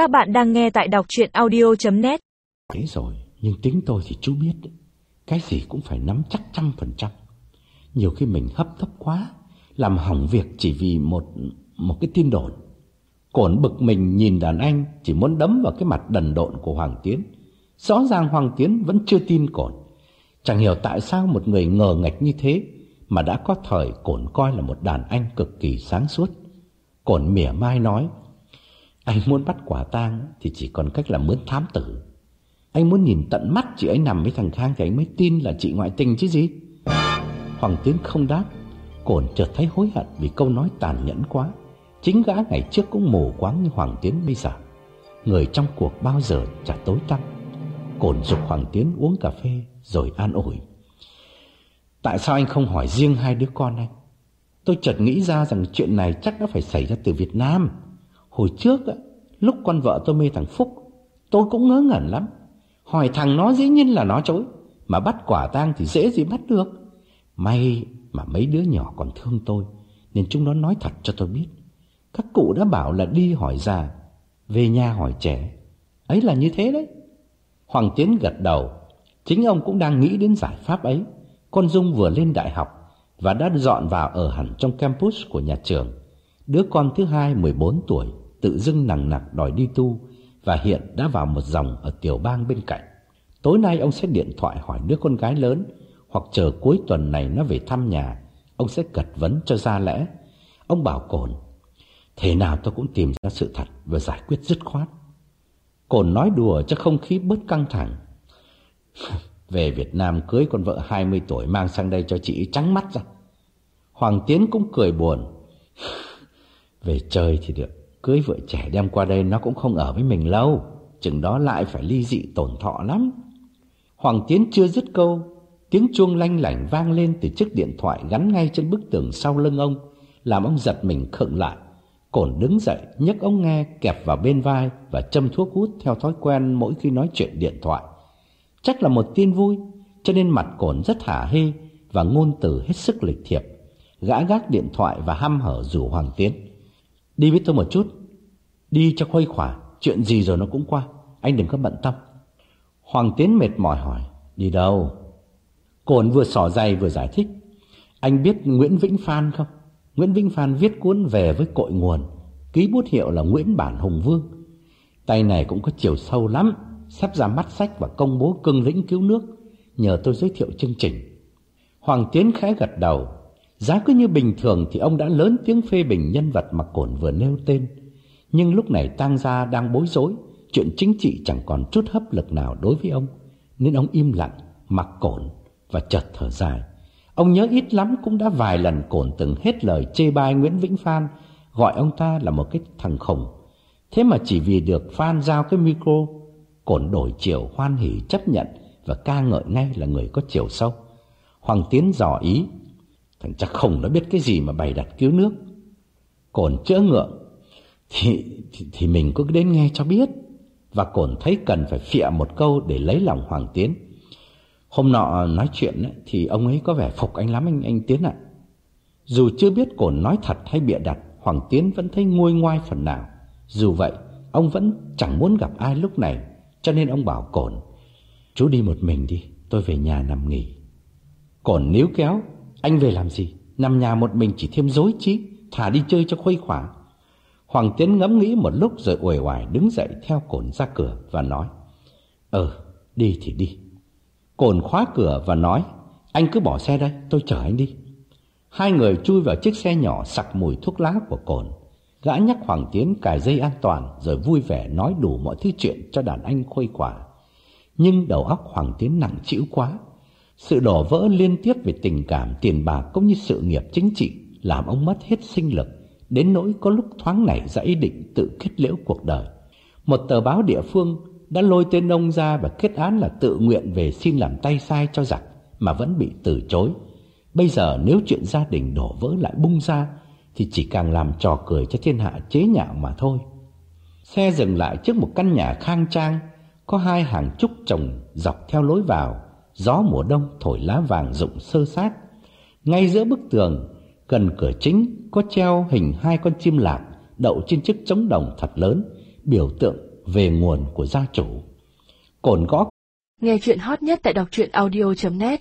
Các bạn đang nghe tại đọc chuyện audio.net Thế rồi, nhưng tính tôi thì chú biết đấy. Cái gì cũng phải nắm chắc trăm phần trăm. Nhiều khi mình hấp tấp quá, làm hỏng việc chỉ vì một một cái tin đồn. Cổn bực mình nhìn đàn anh chỉ muốn đấm vào cái mặt đần độn của Hoàng Tiến. Rõ ràng Hoàng Tiến vẫn chưa tin Cổn. Chẳng hiểu tại sao một người ngờ ngạch như thế mà đã có thời Cổn coi là một đàn anh cực kỳ sáng suốt. Cổn mỉa mai nói, anh muốn bắt quả tang thì chỉ còn cách là mướn thám tử. Anh muốn nhìn tận mắt chị ấy nằm với thằng Khang thì anh mới tin là chị ngoại tình chứ gì. Hoàng Tiến không đáp, Cổn chợt thấy hối hận vì câu nói tàn nhẫn quá. Chính gã ngày trước cũng mù quáng như Hoàng Tiến bây giờ. Người trong cuộc bao giờ chả tối tăm. Cổn dục Hoàng Tiến uống cà phê rồi an ủi. Tại sao anh không hỏi riêng hai đứa con anh? Tôi chợt nghĩ ra rằng chuyện này chắc đã phải xảy ra từ Việt Nam. Hồi trước, lúc con vợ tôi mê thằng Phúc, tôi cũng ngớ ngẩn lắm. Hỏi thằng nó dĩ nhiên là nó chối, mà bắt quả tang thì dễ gì bắt được. May mà mấy đứa nhỏ còn thương tôi, nên chúng nó nói thật cho tôi biết. Các cụ đã bảo là đi hỏi già, về nhà hỏi trẻ. Ấy là như thế đấy. Hoàng Tiến gật đầu, chính ông cũng đang nghĩ đến giải pháp ấy. Con Dung vừa lên đại học và đã dọn vào ở hẳn trong campus của nhà trường. Đứa con thứ hai 14 tuổi tự dưng nặng nặc đòi đi tu và hiện đã vào một dòng ở tiểu bang bên cạnh. Tối nay ông sẽ điện thoại hỏi đứa con gái lớn hoặc chờ cuối tuần này nó về thăm nhà, ông sẽ cật vấn cho ra lẽ. Ông bảo Cồn, thế nào tôi cũng tìm ra sự thật và giải quyết dứt khoát. Cồn nói đùa cho không khí bớt căng thẳng. Về Việt Nam cưới con vợ 20 tuổi mang sang đây cho chị trắng mắt ra. Hoàng Tiến cũng cười buồn. Về chơi thì được, cưới vợ trẻ đem qua đây nó cũng không ở với mình lâu, chừng đó lại phải ly dị tổn thọ lắm. Hoàng Tiến chưa dứt câu, tiếng chuông lanh lảnh vang lên từ chiếc điện thoại gắn ngay trên bức tường sau lưng ông, làm ông giật mình khựng lại. Cổn đứng dậy, nhấc ống nghe kẹp vào bên vai và châm thuốc hút theo thói quen mỗi khi nói chuyện điện thoại. Chắc là một tin vui, cho nên mặt cổn rất hả hê và ngôn từ hết sức lịch thiệp. Gã gác điện thoại và hăm hở rủ Hoàng Tiến. Đi với tôi một chút, đi cho khuây khỏa, chuyện gì rồi nó cũng qua, anh đừng có bận tâm. Hoàng Tiến mệt mỏi hỏi, đi đâu? cồn vừa sỏ dày vừa giải thích. Anh biết Nguyễn Vĩnh Phan không? Nguyễn Vĩnh Phan viết cuốn về với cội nguồn, ký bút hiệu là Nguyễn Bản Hùng Vương. Tay này cũng có chiều sâu lắm, sắp ra mắt sách và công bố cưng lĩnh cứu nước, nhờ tôi giới thiệu chương trình. Hoàng Tiến khẽ gật đầu, giá cứ như bình thường thì ông đã lớn tiếng phê bình nhân vật mà Cổn vừa nêu tên. Nhưng lúc này tang gia đang bối rối, chuyện chính trị chẳng còn chút hấp lực nào đối với ông, nên ông im lặng, mặc Cổn và chợt thở dài. Ông nhớ ít lắm cũng đã vài lần Cổn từng hết lời chê bai Nguyễn Vĩnh Phan, gọi ông ta là một cái thằng khủng. Thế mà chỉ vì được Phan giao cái micro, Cổn đổi chiều hoan hỉ chấp nhận và ca ngợi ngay là người có chiều sâu. Hoàng Tiến dò ý, thằng chắc khủng nó biết cái gì mà bày đặt cứu nước. Cổn chữa ngượng, thì, thì, thì mình cứ đến nghe cho biết. Và Cổn thấy cần phải phịa một câu để lấy lòng Hoàng Tiến. Hôm nọ nói chuyện ấy, thì ông ấy có vẻ phục anh lắm anh anh Tiến ạ. Dù chưa biết Cổn nói thật hay bịa đặt, Hoàng Tiến vẫn thấy nguôi ngoai phần nào. Dù vậy, ông vẫn chẳng muốn gặp ai lúc này, cho nên ông bảo Cổn, chú đi một mình đi, tôi về nhà nằm nghỉ. Cổn níu kéo, anh về làm gì? Nằm nhà một mình chỉ thêm dối trí, thả đi chơi cho khuây khỏa. Hoàng Tiến ngẫm nghĩ một lúc rồi uể oải đứng dậy theo cồn ra cửa và nói, Ờ, đi thì đi. Cồn khóa cửa và nói Anh cứ bỏ xe đây tôi chở anh đi. Hai người chui vào chiếc xe nhỏ sặc mùi thuốc lá của Cồn. Gã nhắc Hoàng Tiến cài dây an toàn Rồi vui vẻ nói đủ mọi thứ chuyện cho đàn anh khuây quả Nhưng đầu óc Hoàng Tiến nặng chịu quá. Sự đổ vỡ liên tiếp về tình cảm tiền bạc Cũng như sự nghiệp chính trị Làm ông mất hết sinh lực. Đến nỗi có lúc thoáng nảy ra ý định tự kết liễu cuộc đời Một tờ báo địa phương đã lôi tên ông ra và kết án là tự nguyện về xin làm tay sai cho giặc mà vẫn bị từ chối. Bây giờ nếu chuyện gia đình đổ vỡ lại bung ra thì chỉ càng làm trò cười cho thiên hạ chế nhạo mà thôi. Xe dừng lại trước một căn nhà khang trang, có hai hàng trúc trồng dọc theo lối vào, gió mùa đông thổi lá vàng rụng sơ sát. Ngay giữa bức tường, gần cửa chính có treo hình hai con chim lạc đậu trên chiếc trống đồng thật lớn, biểu tượng về nguồn của gia chủ. Cồn gõ Nghe chuyện hot nhất tại đọc truyện audio.net